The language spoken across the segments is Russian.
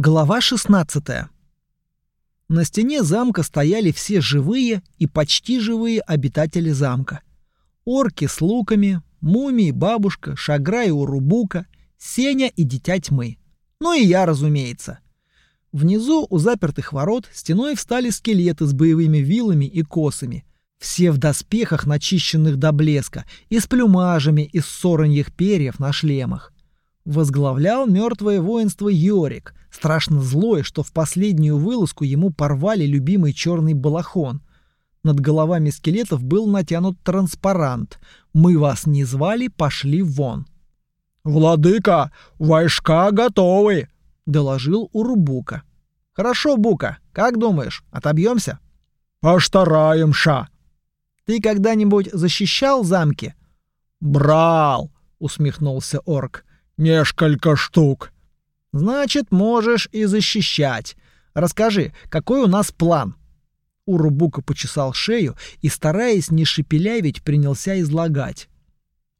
Глава 16. На стене замка стояли все живые и почти живые обитатели замка. Орки с луками, мумии, бабушка, шагра и урубука, Сеня и дитя тьмы. Ну и я, разумеется. Внизу у запертых ворот стеной встали скелеты с боевыми вилами и косами. Все в доспехах, начищенных до блеска, и с плюмажами из сороньих перьев на шлемах возглавлял мертвое воинство Йорик, страшно злой, что в последнюю вылазку ему порвали любимый черный балахон. Над головами скелетов был натянут транспарант «Мы вас не звали, пошли вон». «Владыка, войска готовы!» — доложил Урубука. «Хорошо, Бука, как думаешь, отобьемся?» «Постараемся!» «Ты когда-нибудь защищал замки?» «Брал!» — усмехнулся орк. Несколько штук. Значит, можешь и защищать. Расскажи, какой у нас план? Урубука почесал шею и, стараясь не шепелявить, принялся излагать.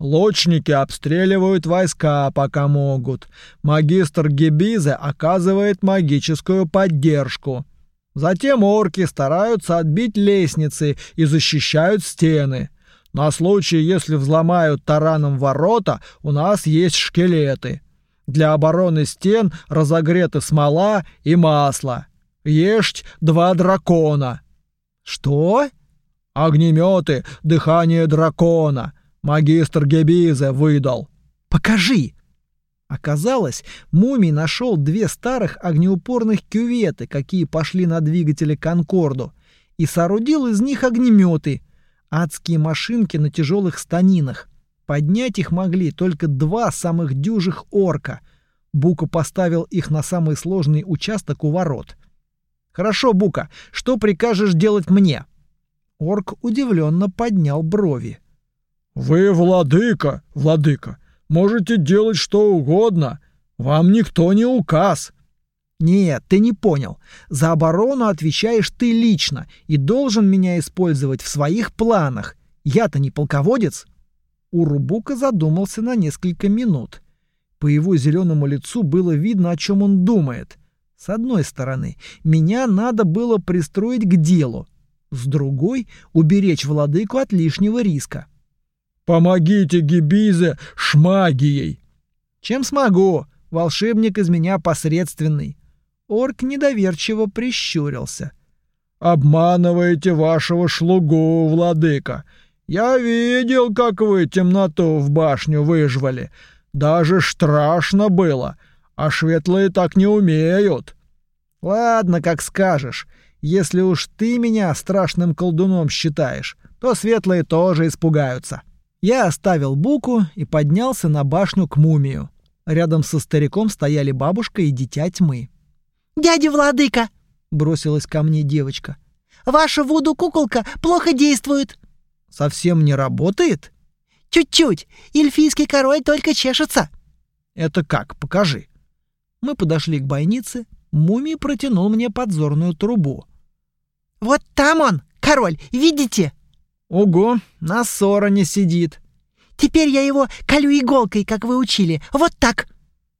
Лучники обстреливают войска, пока могут. Магистр Гебизе оказывает магическую поддержку. Затем орки стараются отбить лестницы и защищают стены. На случай, если взломают тараном ворота, у нас есть шкелеты. Для обороны стен разогреты смола и масло. Есть два дракона. Что? Огнеметы, дыхание дракона. Магистр Гебизе выдал. Покажи. Оказалось, мумий нашел две старых огнеупорных кюветы, какие пошли на двигатели Конкорду, и соорудил из них огнеметы — Адские машинки на тяжелых станинах. Поднять их могли только два самых дюжих орка. Бука поставил их на самый сложный участок у ворот. «Хорошо, Бука, что прикажешь делать мне?» Орк удивленно поднял брови. «Вы владыка, владыка, можете делать что угодно. Вам никто не указ». Нет, ты не понял. За оборону отвечаешь ты лично и должен меня использовать в своих планах. Я-то не полководец. Урубука задумался на несколько минут. По его зеленому лицу было видно, о чем он думает. С одной стороны, меня надо было пристроить к делу. С другой — уберечь владыку от лишнего риска. «Помогите Гибизе шмагией!» «Чем смогу? Волшебник из меня посредственный. Орк недоверчиво прищурился. «Обманываете вашего шлугу, владыка. Я видел, как вы темноту в башню выжвали. Даже страшно было, а светлые так не умеют». «Ладно, как скажешь. Если уж ты меня страшным колдуном считаешь, то светлые тоже испугаются». Я оставил буку и поднялся на башню к мумию. Рядом со стариком стояли бабушка и дитя тьмы. «Дядя Владыка!» — бросилась ко мне девочка. «Ваша вуду-куколка плохо действует!» «Совсем не работает?» «Чуть-чуть. Эльфийский король только чешется». «Это как? Покажи». Мы подошли к бойнице. Мумий протянул мне подзорную трубу. «Вот там он, король, видите?» «Ого, на сороне сидит». «Теперь я его колю иголкой, как вы учили. Вот так».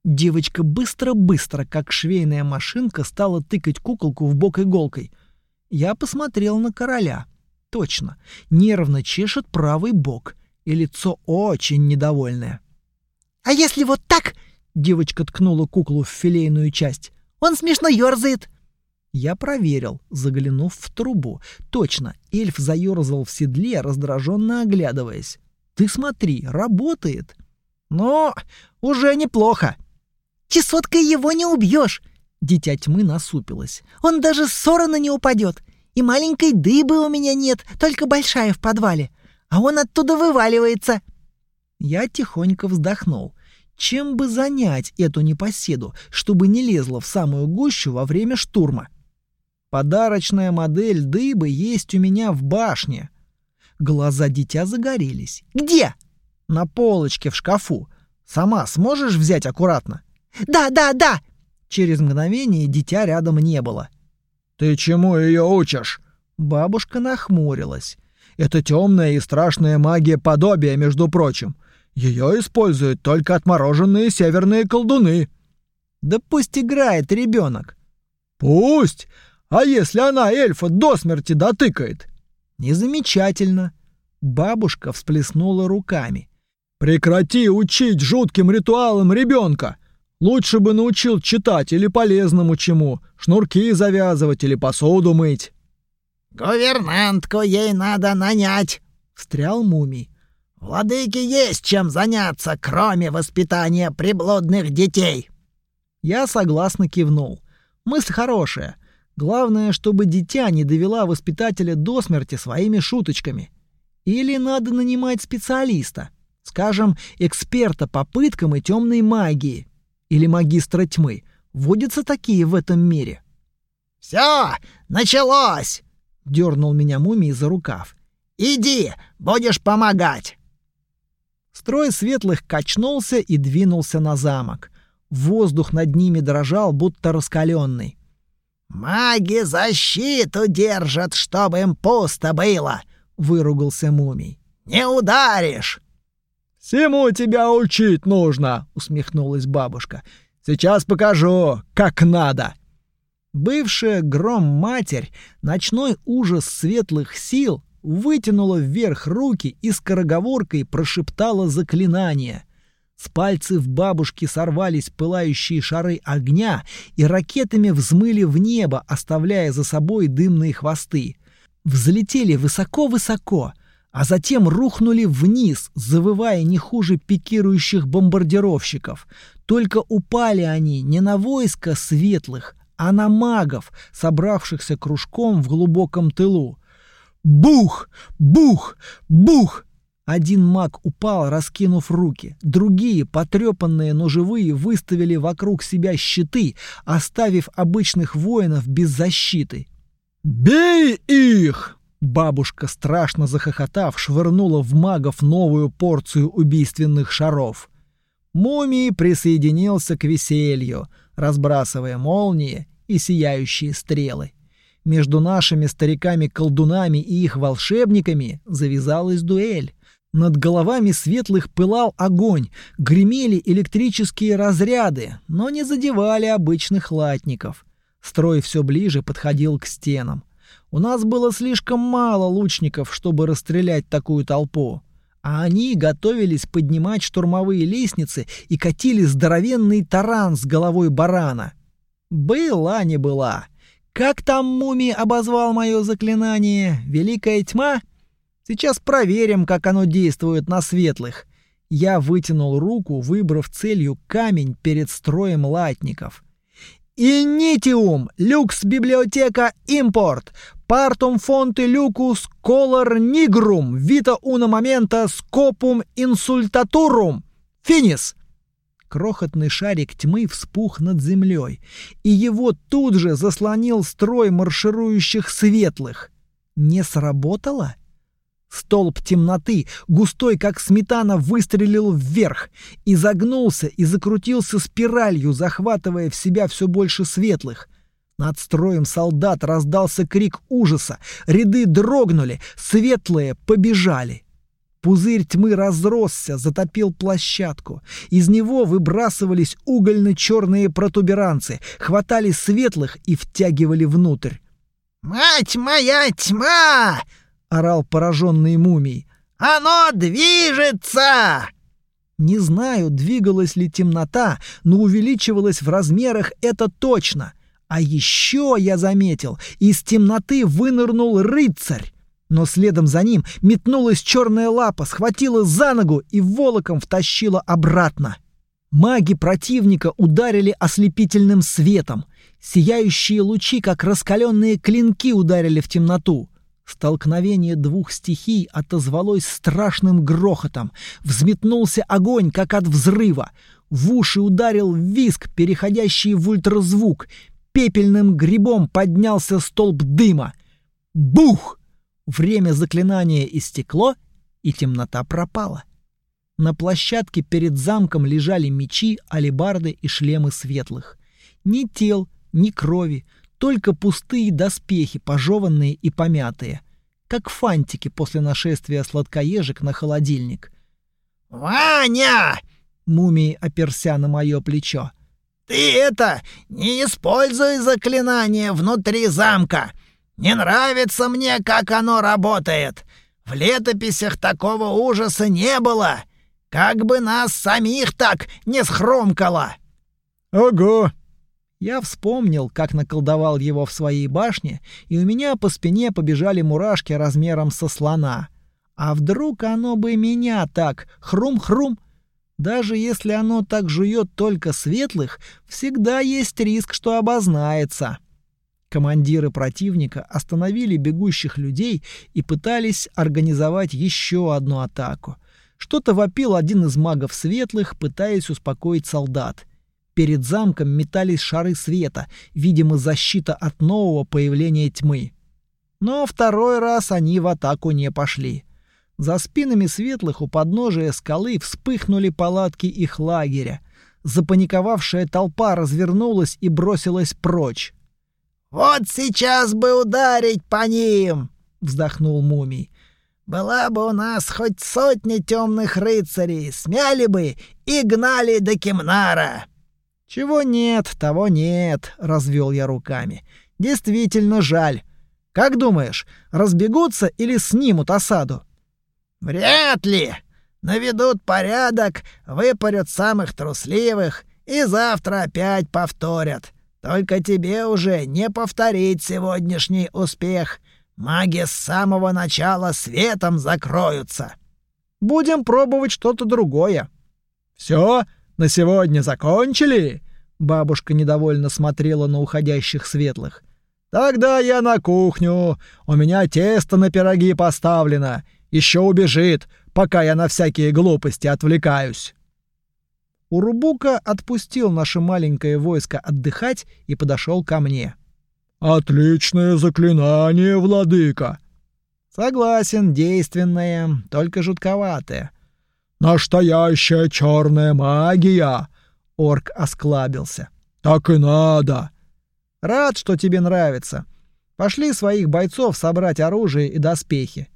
Девочка быстро-быстро, как швейная машинка, стала тыкать куколку в бок иголкой. Я посмотрел на короля. Точно, нервно чешет правый бок, и лицо очень недовольное. «А если вот так?» — девочка ткнула куклу в филейную часть. «Он смешно ёрзает». Я проверил, заглянув в трубу. Точно, эльф заёрзал в седле, раздраженно оглядываясь. «Ты смотри, работает!» «Но уже неплохо!» Чесоткой его не убьешь. Дитя тьмы насупилась. Он даже с сорона не упадет. И маленькой дыбы у меня нет, только большая в подвале. А он оттуда вываливается. Я тихонько вздохнул. Чем бы занять эту непоседу, чтобы не лезла в самую гущу во время штурма? Подарочная модель дыбы есть у меня в башне. Глаза дитя загорелись. Где? На полочке в шкафу. Сама сможешь взять аккуратно? Да, да, да!» Через мгновение дитя рядом не было. «Ты чему ее учишь?» Бабушка нахмурилась. «Это темная и страшная магия подобия, между прочим. Ее используют только отмороженные северные колдуны». Да пусть играет ребенок. Пусть. А если она эльфа до смерти дотыкает? Незамечательно. Бабушка всплеснула руками. Прекрати учить жутким ритуалам ребенка. Лучше бы научил читать или полезному чему, шнурки завязывать или посуду мыть. Гувернантку ей надо нанять, встрял мумий. Владыке есть чем заняться, кроме воспитания приблудных детей. Я согласно кивнул. Мысль хорошая. Главное, чтобы дитя не довела воспитателя до смерти своими шуточками. Или надо нанимать специалиста, скажем, эксперта по пыткам и темной магии. Или магистра тьмы. Водятся такие в этом мире. «Все, началось!» — дернул меня мумий за рукав. «Иди, будешь помогать!» Строй светлых качнулся и двинулся на замок. Воздух над ними дрожал, будто раскаленный. «Маги защиту держат, чтобы им пусто было!» — выругался мумий. «Не ударишь!» «Всему тебя учить нужно!» — усмехнулась бабушка. «Сейчас покажу, как надо!» Бывшая гром-матерь, ночной ужас светлых сил, вытянула вверх руки и скороговоркой прошептала заклинание. С пальцев бабушки сорвались пылающие шары огня и ракетами взмыли в небо, оставляя за собой дымные хвосты. Взлетели высоко-высоко, а затем рухнули вниз, завывая не хуже пикирующих бомбардировщиков. Только упали они не на войско светлых, а на магов, собравшихся кружком в глубоком тылу. Бух! Бух! Бух! Один маг упал, раскинув руки. Другие, потрепанные, но живые, выставили вокруг себя щиты, оставив обычных воинов без защиты. «Бей их!» Бабушка, страшно захохотав, швырнула в магов новую порцию убийственных шаров. Мумий присоединился к веселью, разбрасывая молнии и сияющие стрелы. Между нашими стариками-колдунами и их волшебниками завязалась дуэль. Над головами светлых пылал огонь, гремели электрические разряды, но не задевали обычных латников. Строй все ближе подходил к стенам. У нас было слишком мало лучников, чтобы расстрелять такую толпу. А они готовились поднимать штурмовые лестницы и катили здоровенный таран с головой барана. Была не была. Как там мумий обозвал мое заклинание? Великая тьма? Сейчас проверим, как оно действует на светлых. Я вытянул руку, выбрав целью камень перед строем латников. Инитиум, люкс библиотека импорт, партум фонте люкус колор нигрум, вита уна момента скопум инсультатурум. Финис! крохотный шарик тьмы вспух над землей, и его тут же заслонил строй марширующих светлых. Не сработало? Столб темноты, густой как сметана, выстрелил вверх, и загнулся и закрутился спиралью, захватывая в себя все больше светлых. Над строем солдат раздался крик ужаса, ряды дрогнули, светлые побежали. Пузырь тьмы разросся, затопил площадку. Из него выбрасывались угольно-черные протуберанцы, хватали светлых и втягивали внутрь. «Мать моя тьма!» — орал пораженный мумий. «Оно движется!» Не знаю, двигалась ли темнота, но увеличивалась в размерах это точно. А еще я заметил, из темноты вынырнул рыцарь. Но следом за ним метнулась черная лапа, схватила за ногу и волоком втащила обратно. Маги противника ударили ослепительным светом. Сияющие лучи, как раскаленные клинки, ударили в темноту. Столкновение двух стихий отозвалось страшным грохотом. Взметнулся огонь, как от взрыва. В уши ударил виск, переходящий в ультразвук. Пепельным грибом поднялся столб дыма. Бух! Время заклинания истекло, и темнота пропала. На площадке перед замком лежали мечи, алебарды и шлемы светлых. Ни тел, ни крови, только пустые доспехи, пожеванные и помятые, как фантики после нашествия сладкоежек на холодильник. «Ваня!» — мумий оперся на мое плечо. Ты это, не используй заклинание внутри замка. Не нравится мне, как оно работает. В летописях такого ужаса не было. Как бы нас самих так не схромкало. Ого. Я вспомнил, как наколдовал его в своей башне, и у меня по спине побежали мурашки размером со слона. А вдруг оно бы меня так хрум-хрум даже если оно так жует только светлых, всегда есть риск, что обознается. Командиры противника остановили бегущих людей и пытались организовать еще одну атаку. Что-то вопил один из магов светлых, пытаясь успокоить солдат. Перед замком метались шары света, видимо, защита от нового появления тьмы. Но второй раз они в атаку не пошли. За спинами светлых у подножия скалы вспыхнули палатки их лагеря. Запаниковавшая толпа развернулась и бросилась прочь. «Вот сейчас бы ударить по ним!» — вздохнул мумий. «Была бы у нас хоть сотня темных рыцарей, смяли бы и гнали до Кемнара!» «Чего нет, того нет», — развел я руками. «Действительно жаль. Как думаешь, разбегутся или снимут осаду?» «Вряд ли. Наведут порядок, выпарят самых трусливых и завтра опять повторят. Только тебе уже не повторить сегодняшний успех. Маги с самого начала светом закроются». «Будем пробовать что-то другое». «Все, на сегодня закончили?» Бабушка недовольно смотрела на уходящих светлых. «Тогда я на кухню. У меня тесто на пироги поставлено. Еще убежит, пока я на всякие глупости отвлекаюсь. Урубука отпустил наше маленькое войско отдыхать и подошел ко мне. Отличное заклинание, владыка. Согласен, действенное, только жутковатое. Настоящая черная магия. Орк осклабился. Так и надо. Рад, что тебе нравится. Пошли своих бойцов собрать оружие и доспехи.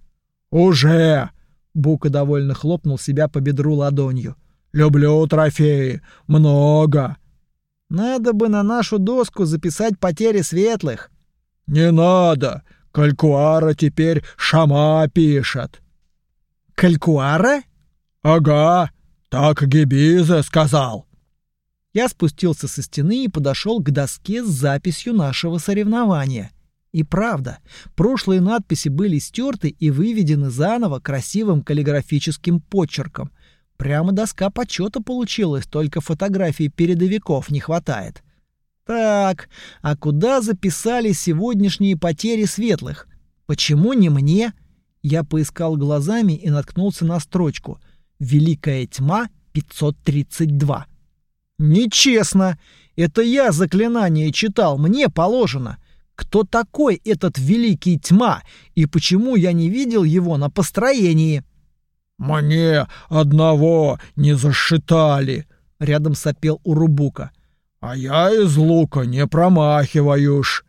«Уже!» — Бука довольно хлопнул себя по бедру ладонью. «Люблю трофеи. Много!» «Надо бы на нашу доску записать потери светлых». «Не надо! Калькуара теперь шама пишет». «Калькуара?» «Ага, так Гибизе сказал». Я спустился со стены и подошел к доске с записью нашего соревнования. И правда, прошлые надписи были стерты и выведены заново красивым каллиграфическим почерком. Прямо доска почета получилась, только фотографий передовиков не хватает. Так, а куда записали сегодняшние потери светлых? Почему не мне? Я поискал глазами и наткнулся на строчку «Великая тьма 532». Нечестно! Это я заклинание читал, мне положено. Кто такой этот великий тьма и почему я не видел его на построении? Мне одного не зашитали, рядом сопел Урубука. А я из лука не промахиваюсь.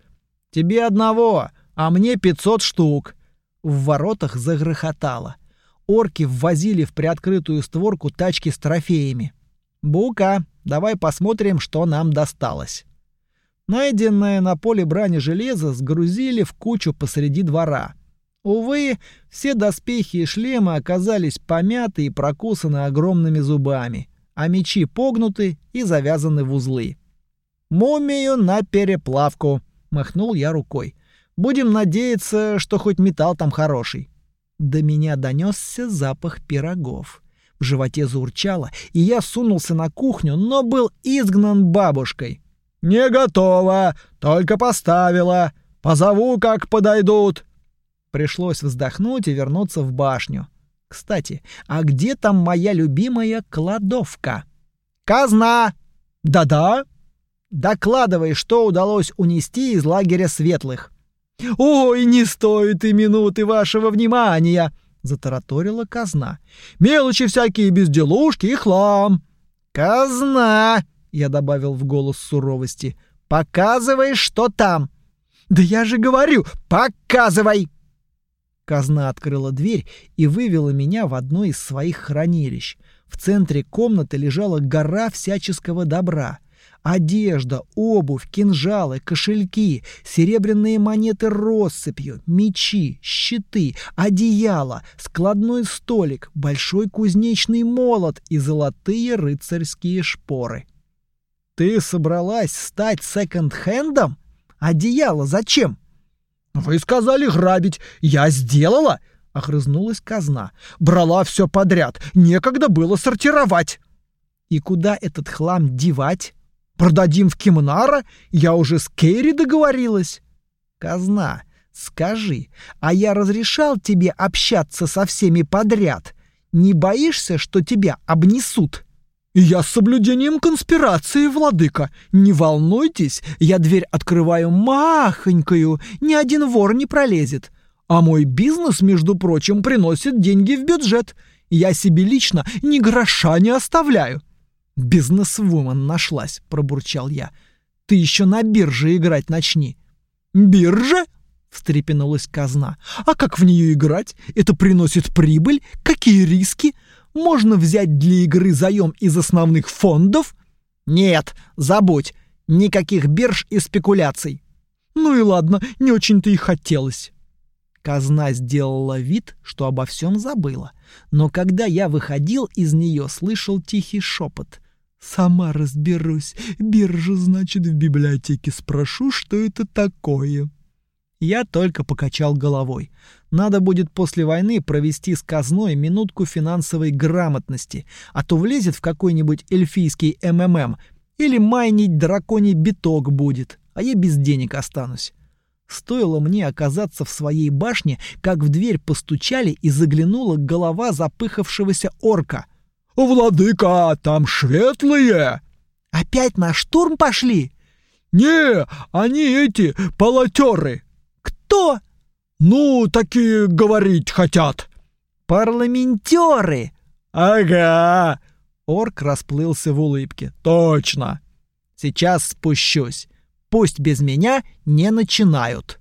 Тебе одного, а мне пятьсот штук. В воротах загрохотало. Орки ввозили в приоткрытую створку тачки с трофеями. Бука, давай посмотрим, что нам досталось. Найденное на поле брани железо сгрузили в кучу посреди двора. Увы, все доспехи и шлемы оказались помяты и прокусаны огромными зубами, а мечи погнуты и завязаны в узлы. «Мумию на переплавку!» — махнул я рукой. «Будем надеяться, что хоть металл там хороший». До меня донесся запах пирогов. В животе заурчало, и я сунулся на кухню, но был изгнан бабушкой. «Не готово, только поставила. Позову, как подойдут». Пришлось вздохнуть и вернуться в башню. Кстати, а где там моя любимая кладовка? Казна! Да-да. Докладывай, что удалось унести из лагеря светлых. Ой, не стоит и минуты вашего внимания, затараторила казна. Мелочи всякие безделушки и хлам. Казна! Я добавил в голос суровости. «Показывай, что там!» «Да я же говорю, показывай!» Казна открыла дверь и вывела меня в одно из своих хранилищ. В центре комнаты лежала гора всяческого добра. Одежда, обувь, кинжалы, кошельки, серебряные монеты россыпью, мечи, щиты, одеяло, складной столик, большой кузнечный молот и золотые рыцарские шпоры. Ты собралась стать секонд-хендом? Одеяло зачем? Вы сказали грабить. Я сделала, охрызнулась казна. Брала все подряд. Некогда было сортировать. И куда этот хлам девать? Продадим в Кимнара? Я уже с Керри договорилась. Казна, скажи, а я разрешал тебе общаться со всеми подряд? Не боишься, что тебя обнесут? Я с соблюдением конспирации, владыка. Не волнуйтесь, я дверь открываю махонькую, ни один вор не пролезет. А мой бизнес, между прочим, приносит деньги в бюджет. Я себе лично ни гроша не оставляю. «Бизнесвумен нашлась», — пробурчал я. «Ты еще на бирже играть начни». «Биржа?» — встрепенулась казна. «А как в нее играть? Это приносит прибыль? Какие риски? Можно взять для игры заем из основных фондов?» «Нет, забудь. Никаких бирж и спекуляций». «Ну и ладно, не очень-то и хотелось». Казна сделала вид, что обо всем забыла. Но когда я выходил из нее, слышал тихий шепот — Сама разберусь. Биржа, значит, в библиотеке спрошу, что это такое. Я только покачал головой. Надо будет после войны провести с казной минутку финансовой грамотности, а то влезет в какой-нибудь эльфийский МММ или майнить драконий биток будет, а я без денег останусь. Стоило мне оказаться в своей башне, как в дверь постучали и заглянула голова запыхавшегося орка — «Владыка, там шветлые!» «Опять на штурм пошли?» «Не, они эти, полотеры!» «Кто?» «Ну, такие говорить хотят!» «Парламентеры!» «Ага!» Орк расплылся в улыбке. «Точно!» «Сейчас спущусь. Пусть без меня не начинают.